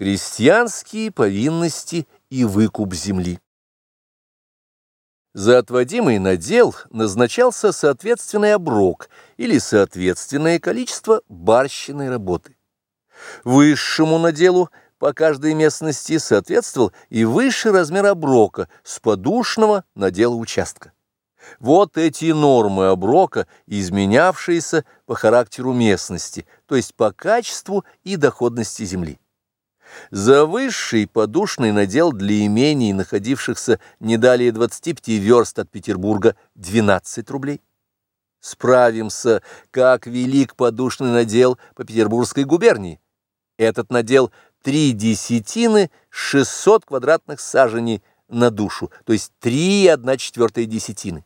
Крестьянские повинности и выкуп земли. За отводимый надел назначался соответственный оброк или соответственное количество барщиной работы. Высшему наделу по каждой местности соответствовал и высший размер оброка с подушного надела участка. Вот эти нормы оброка, изменявшиеся по характеру местности, то есть по качеству и доходности земли. За высший подушный надел для имений, находившихся не далее 25 верст от Петербурга, 12 рублей. Справимся, как велик подушный надел по Петербургской губернии. Этот надел три десятины 600 квадратных саженей на душу, то есть 3,1 четвертая десятины.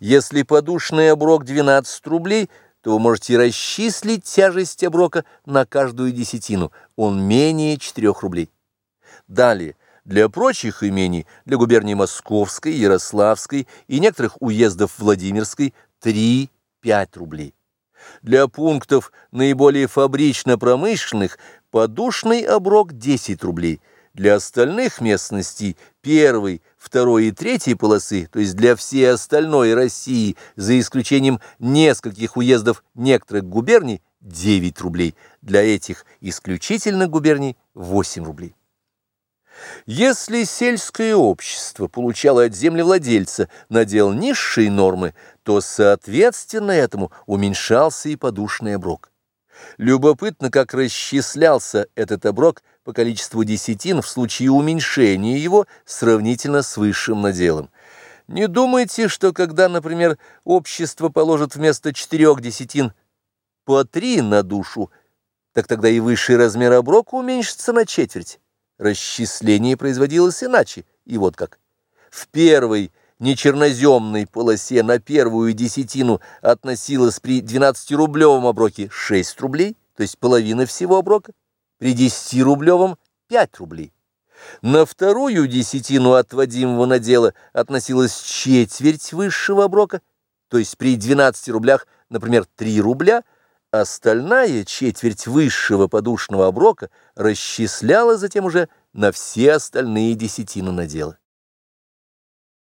Если подушный оброк 12 рублей, то вы можете расчислить тяжесть оброка на каждую десятину, он менее 4 рублей. Далее, для прочих имений, для губернии Московской, Ярославской и некоторых уездов Владимирской 3-5 рублей. Для пунктов наиболее фабрично-промышленных подушный оброк 10 рублей – для остальных местностей первой, второй и третьей полосы, то есть для всей остальной России, за исключением нескольких уездов некоторых губерний, 9 рублей, для этих исключительных губерний 8 рублей. Если сельское общество получало от землевладельца надел низшие нормы, то соответственно этому уменьшался и подушный оброк. Любопытно, как расчислялся этот оброк по количеству десятин в случае уменьшения его сравнительно с высшим наделом. Не думайте, что когда, например, общество положит вместо четырех десятин по три на душу, так тогда и высший размер оброка уменьшится на четверть. Расчисление производилось иначе, и вот как. В первой нечерноземной полосе на первую десятину относилось при 12-рублевом оброке 6 рублей, то есть половина всего оброка, при 10-рублевом 5 рублей. На вторую десятину отводимого надела относилась четверть высшего оброка, то есть при 12 рублях, например, 3 рубля, остальная четверть высшего подушного оброка расчисляла затем уже на все остальные десятины надела.